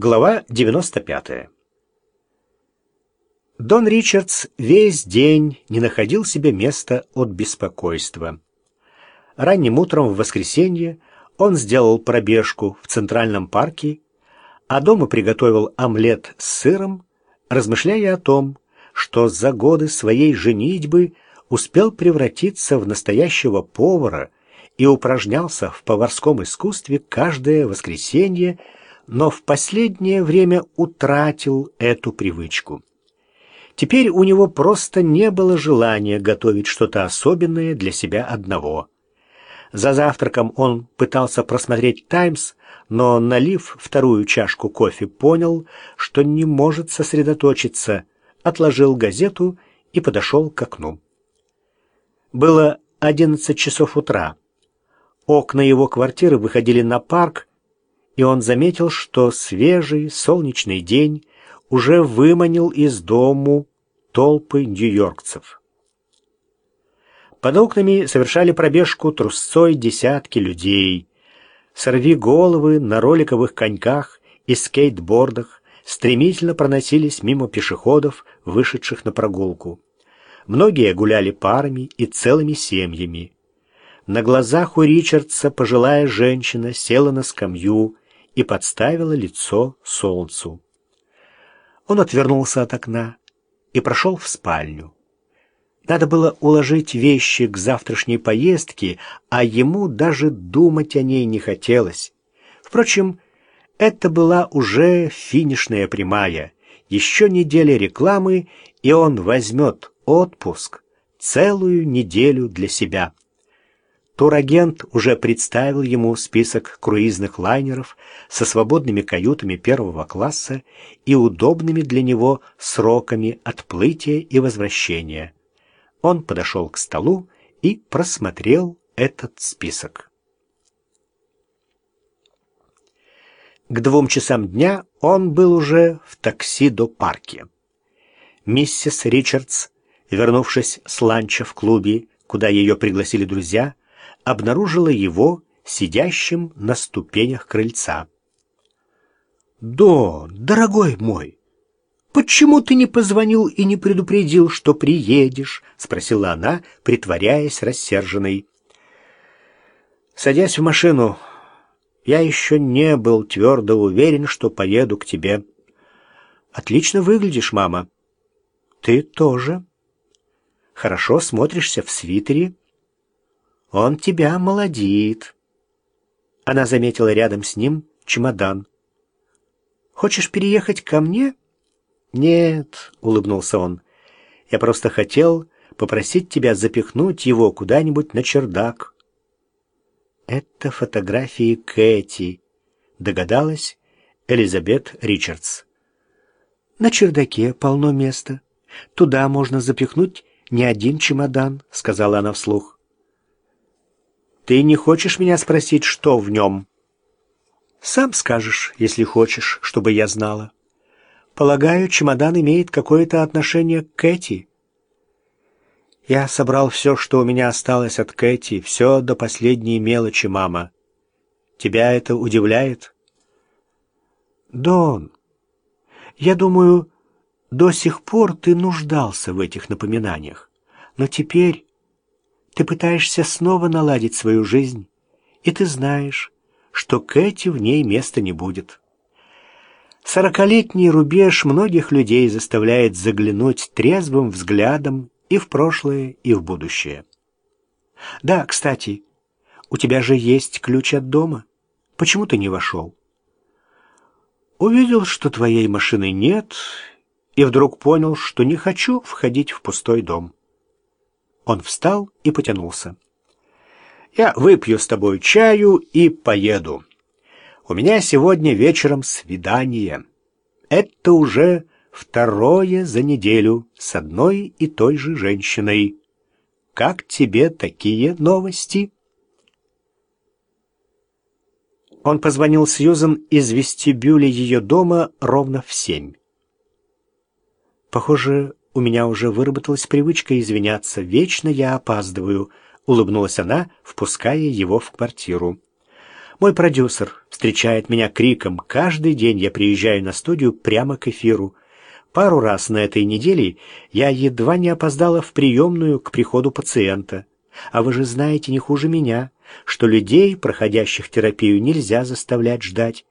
Глава 95. Дон Ричардс весь день не находил себе места от беспокойства. Ранним утром в воскресенье он сделал пробежку в Центральном парке, а дома приготовил омлет с сыром, размышляя о том, что за годы своей женитьбы успел превратиться в настоящего повара и упражнялся в поварском искусстве каждое воскресенье, но в последнее время утратил эту привычку. Теперь у него просто не было желания готовить что-то особенное для себя одного. За завтраком он пытался просмотреть «Таймс», но, налив вторую чашку кофе, понял, что не может сосредоточиться, отложил газету и подошел к окну. Было одиннадцать часов утра. Окна его квартиры выходили на парк, и он заметил, что свежий солнечный день уже выманил из дому толпы нью-йоркцев. Под окнами совершали пробежку трусцой десятки людей. Сорви головы на роликовых коньках и скейтбордах стремительно проносились мимо пешеходов, вышедших на прогулку. Многие гуляли парами и целыми семьями. На глазах у Ричардса пожилая женщина села на скамью и подставила лицо солнцу. Он отвернулся от окна и прошел в спальню. Надо было уложить вещи к завтрашней поездке, а ему даже думать о ней не хотелось. Впрочем, это была уже финишная прямая. Еще неделя рекламы, и он возьмет отпуск целую неделю для себя. Турагент уже представил ему список круизных лайнеров со свободными каютами первого класса и удобными для него сроками отплытия и возвращения. Он подошел к столу и просмотрел этот список. К двум часам дня он был уже в такси до парки. Миссис Ричардс, вернувшись с ланча в клубе, куда ее пригласили друзья, обнаружила его сидящим на ступенях крыльца. «Дон, дорогой мой, почему ты не позвонил и не предупредил, что приедешь?» — спросила она, притворяясь рассерженной. Садясь в машину, я еще не был твердо уверен, что поеду к тебе. Отлично выглядишь, мама. Ты тоже. Хорошо смотришься в свитере он тебя молодит. Она заметила рядом с ним чемодан. Хочешь переехать ко мне? Нет, улыбнулся он. Я просто хотел попросить тебя запихнуть его куда-нибудь на чердак. Это фотографии Кэти, догадалась Элизабет Ричардс. На чердаке полно места. Туда можно запихнуть не один чемодан, сказала она вслух. Ты не хочешь меня спросить, что в нем? Сам скажешь, если хочешь, чтобы я знала. Полагаю, чемодан имеет какое-то отношение к Кэти. Я собрал все, что у меня осталось от Кэти, все до последней мелочи, мама. Тебя это удивляет? Дон, я думаю, до сих пор ты нуждался в этих напоминаниях. Но теперь ты пытаешься снова наладить свою жизнь, и ты знаешь, что Кэти в ней места не будет. Сорокалетний рубеж многих людей заставляет заглянуть трезвым взглядом и в прошлое, и в будущее. Да, кстати, у тебя же есть ключ от дома. Почему ты не вошел? Увидел, что твоей машины нет, и вдруг понял, что не хочу входить в пустой дом. Он встал и потянулся. «Я выпью с тобой чаю и поеду. У меня сегодня вечером свидание. Это уже второе за неделю с одной и той же женщиной. Как тебе такие новости?» Он позвонил Сьюзен из вестибюля ее дома ровно в семь. Похоже, у меня уже выработалась привычка извиняться. Вечно я опаздываю», — улыбнулась она, впуская его в квартиру. Мой продюсер встречает меня криком. Каждый день я приезжаю на студию прямо к эфиру. Пару раз на этой неделе я едва не опоздала в приемную к приходу пациента. А вы же знаете не хуже меня, что людей, проходящих терапию, нельзя заставлять ждать.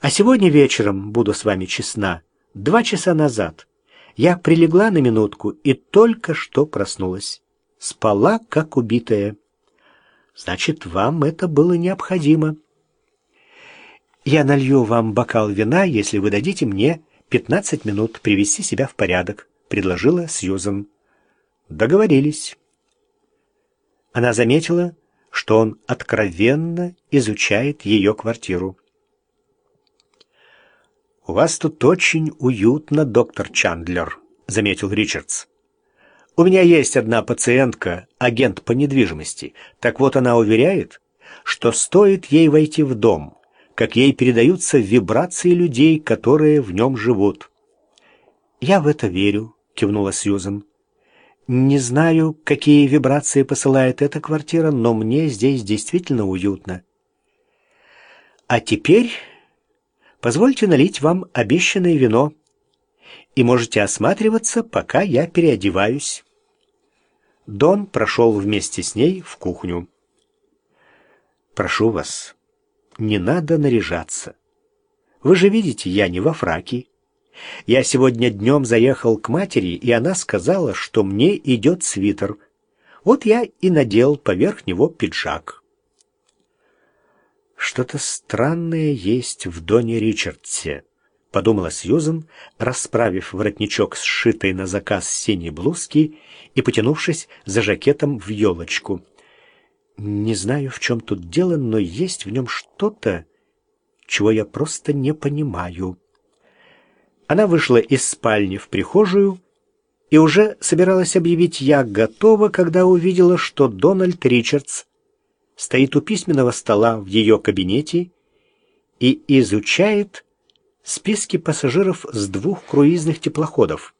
А сегодня вечером, буду с вами честна, два часа назад я прилегла на минутку и только что проснулась. Спала, как убитая. Значит, вам это было необходимо. Я налью вам бокал вина, если вы дадите мне пятнадцать минут привести себя в порядок, предложила Сьюзан. Договорились. Она заметила, что он откровенно изучает ее квартиру. «У вас тут очень уютно, доктор Чандлер», — заметил Ричардс. «У меня есть одна пациентка, агент по недвижимости. Так вот она уверяет, что стоит ей войти в дом, как ей передаются вибрации людей, которые в нем живут». «Я в это верю», — кивнула Сьюзен. Не знаю, какие вибрации посылает эта квартира, но мне здесь действительно уютно. А теперь позвольте налить вам обещанное вино, и можете осматриваться, пока я переодеваюсь. Дон прошел вместе с ней в кухню. «Прошу вас, не надо наряжаться. Вы же видите, я не во фраке. Я сегодня днем заехал к матери, и она сказала, что мне идет свитер. Вот я и надел поверх него пиджак. Что-то странное есть в Доне Ричардсе, подумала Сьюзен, расправив воротничок сшитой на заказ синей блузки и потянувшись за жакетом в елочку. Не знаю, в чем тут дело, но есть в нем что-то, чего я просто не понимаю. Она вышла из спальни в прихожую и уже собиралась объявить «я готова», когда увидела, что Дональд Ричардс стоит у письменного стола в ее кабинете и изучает списки пассажиров с двух круизных теплоходов.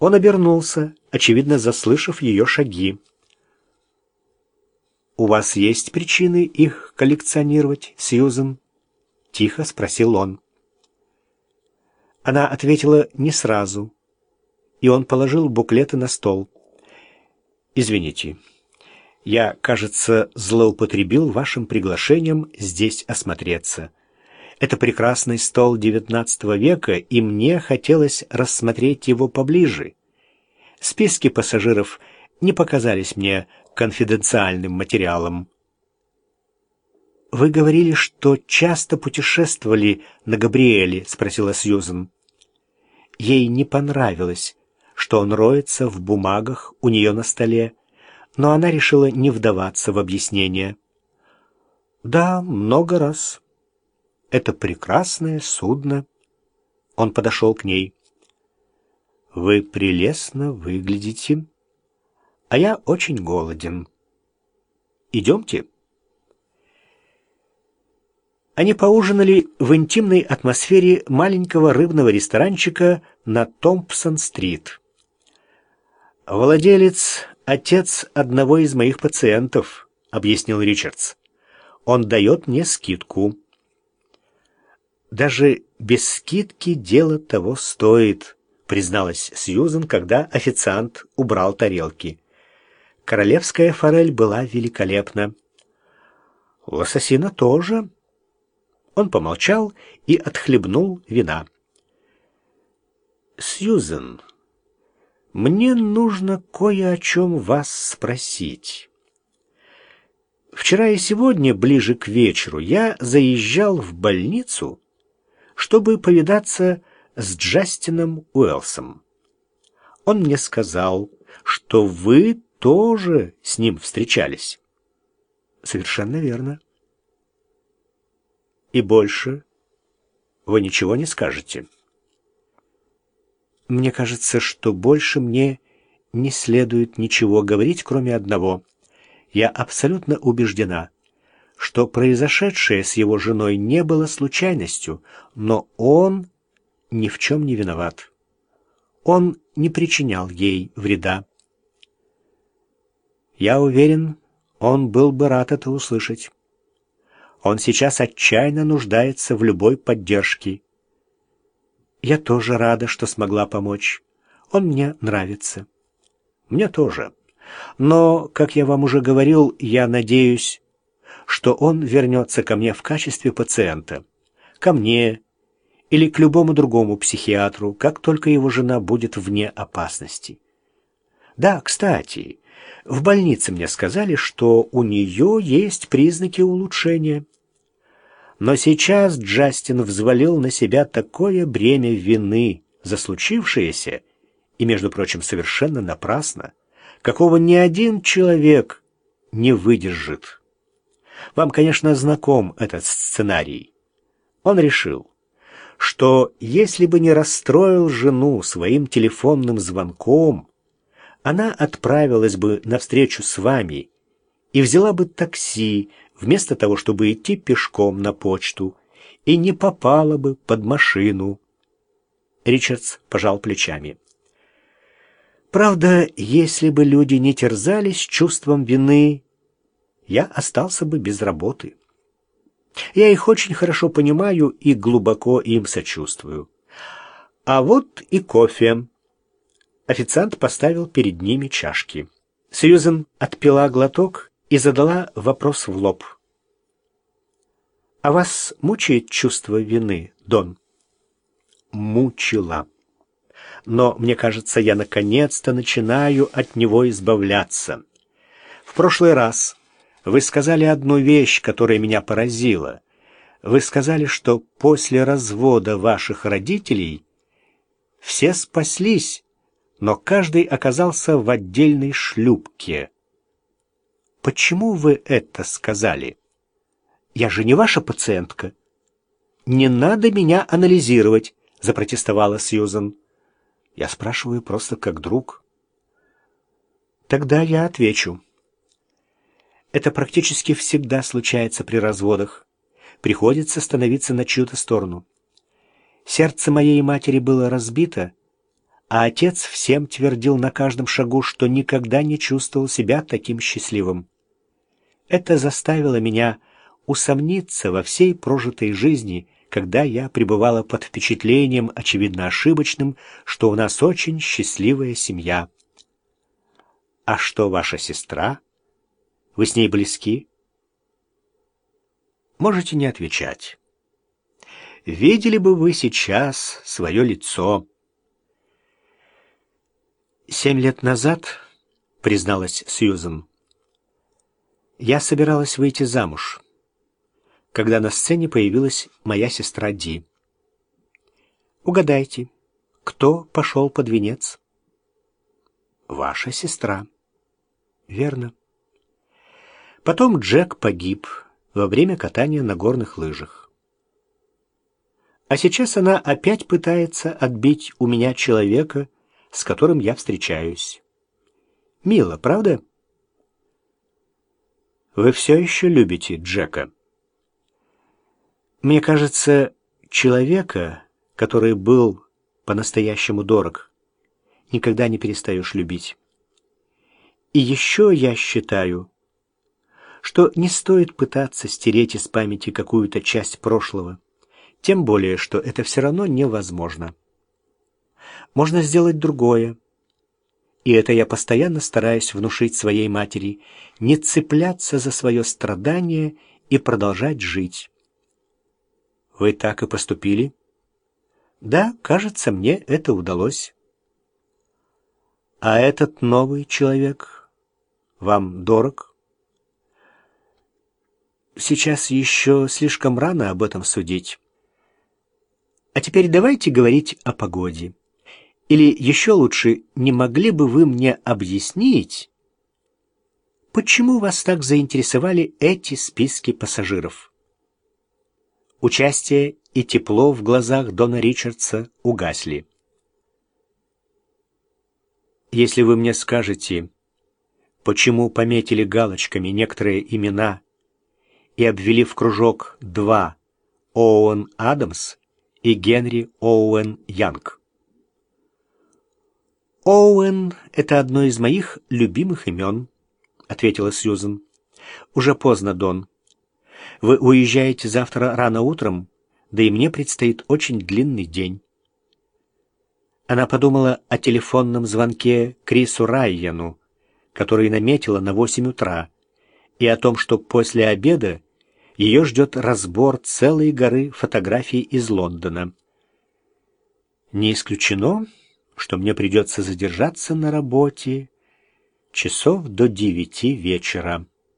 Он обернулся, очевидно, заслышав ее шаги. «У вас есть причины их коллекционировать, Сьюзен?» — тихо спросил он. Она ответила не сразу, и он положил буклеты на стол. «Извините, я, кажется, злоупотребил вашим приглашением здесь осмотреться. Это прекрасный стол XIX века, и мне хотелось рассмотреть его поближе. Списки пассажиров не показались мне конфиденциальным материалом. «Вы говорили, что часто путешествовали на Габриэле?» — спросила Сьюзен. Ей не понравилось, что он роется в бумагах у нее на столе, но она решила не вдаваться в объяснение. «Да, много раз. Это прекрасное судно». Он подошел к ней. «Вы прелестно выглядите, а я очень голоден. Идемте». Они поужинали в интимной атмосфере маленького рыбного ресторанчика на Томпсон-стрит. «Владелец — отец одного из моих пациентов», — объяснил Ричардс. «Он дает мне скидку». «Даже без скидки дело того стоит», — призналась Сьюзен, когда официант убрал тарелки. Королевская форель была великолепна. «Лососина тоже», он помолчал и отхлебнул вина. «Сьюзен, мне нужно кое о чем вас спросить. Вчера и сегодня, ближе к вечеру, я заезжал в больницу, чтобы повидаться с Джастином Уэлсом. Он мне сказал, что вы тоже с ним встречались. Совершенно верно и больше вы ничего не скажете. Мне кажется, что больше мне не следует ничего говорить, кроме одного. Я абсолютно убеждена, что произошедшее с его женой не было случайностью, но он ни в чем не виноват. Он не причинял ей вреда. Я уверен, он был бы рад это услышать. Он сейчас отчаянно нуждается в любой поддержке. Я тоже рада, что смогла помочь. Он мне нравится. Мне тоже. Но, как я вам уже говорил, я надеюсь, что он вернется ко мне в качестве пациента. Ко мне или к любому другому психиатру, как только его жена будет вне опасности. Да, кстати, в больнице мне сказали, что у нее есть признаки улучшения. Но сейчас Джастин взвалил на себя такое бремя вины за случившееся, и, между прочим, совершенно напрасно, какого ни один человек не выдержит. Вам, конечно, знаком этот сценарий. Он решил, что если бы не расстроил жену своим телефонным звонком, она отправилась бы навстречу с вами и взяла бы такси, вместо того, чтобы идти пешком на почту, и не попала бы под машину. Ричардс пожал плечами. Правда, если бы люди не терзались чувством вины, я остался бы без работы. Я их очень хорошо понимаю и глубоко им сочувствую. А вот и кофе. Официант поставил перед ними чашки. Сьюзен отпила глоток и задала вопрос в лоб. «А вас мучает чувство вины, Дон?» «Мучила. Но, мне кажется, я наконец-то начинаю от него избавляться. В прошлый раз вы сказали одну вещь, которая меня поразила. Вы сказали, что после развода ваших родителей все спаслись, но каждый оказался в отдельной шлюпке. Почему вы это сказали? Я же не ваша пациентка. Не надо меня анализировать, запротестовала Сьюзан. Я спрашиваю просто как друг. Тогда я отвечу. Это практически всегда случается при разводах. Приходится становиться на чью-то сторону. Сердце моей матери было разбито, а отец всем твердил на каждом шагу, что никогда не чувствовал себя таким счастливым. Это заставило меня усомниться во всей прожитой жизни, когда я пребывала под впечатлением, очевидно ошибочным, что у нас очень счастливая семья. А что ваша сестра? Вы с ней близки? Можете не отвечать. Видели бы вы сейчас свое лицо. Семь лет назад, призналась Сьюзен, я собиралась выйти замуж, когда на сцене появилась моя сестра Ди. Угадайте, кто пошел под венец? Ваша сестра. Верно. Потом Джек погиб во время катания на горных лыжах. А сейчас она опять пытается отбить у меня человека, с которым я встречаюсь. Мило, правда? Вы все еще любите Джека? Мне кажется, человека, который был по-настоящему дорог, никогда не перестаешь любить. И еще я считаю, что не стоит пытаться стереть из памяти какую-то часть прошлого, тем более, что это все равно невозможно. Можно сделать другое, и это я постоянно стараюсь внушить своей матери, не цепляться за свое страдание и продолжать жить. Вы так и поступили? Да, кажется, мне это удалось. А этот новый человек вам дорог? Сейчас еще слишком рано об этом судить. А теперь давайте говорить о погоде. Или еще лучше, не могли бы вы мне объяснить, почему вас так заинтересовали эти списки пассажиров? Участие и тепло в глазах Дона Ричардса угасли. Если вы мне скажете, почему пометили галочками некоторые имена и обвели в кружок два Оуэн Адамс и Генри Оуэн Янг, «Оуэн — это одно из моих любимых имен», — ответила Сьюзен. «Уже поздно, Дон. Вы уезжаете завтра рано утром, да и мне предстоит очень длинный день. Она подумала о телефонном звонке Крису Райяну, который наметила на восемь утра, и о том, что после обеда ее ждет разбор целой горы фотографий из Лондона. Не исключено, что мне придется задержаться на работе часов до девяти вечера.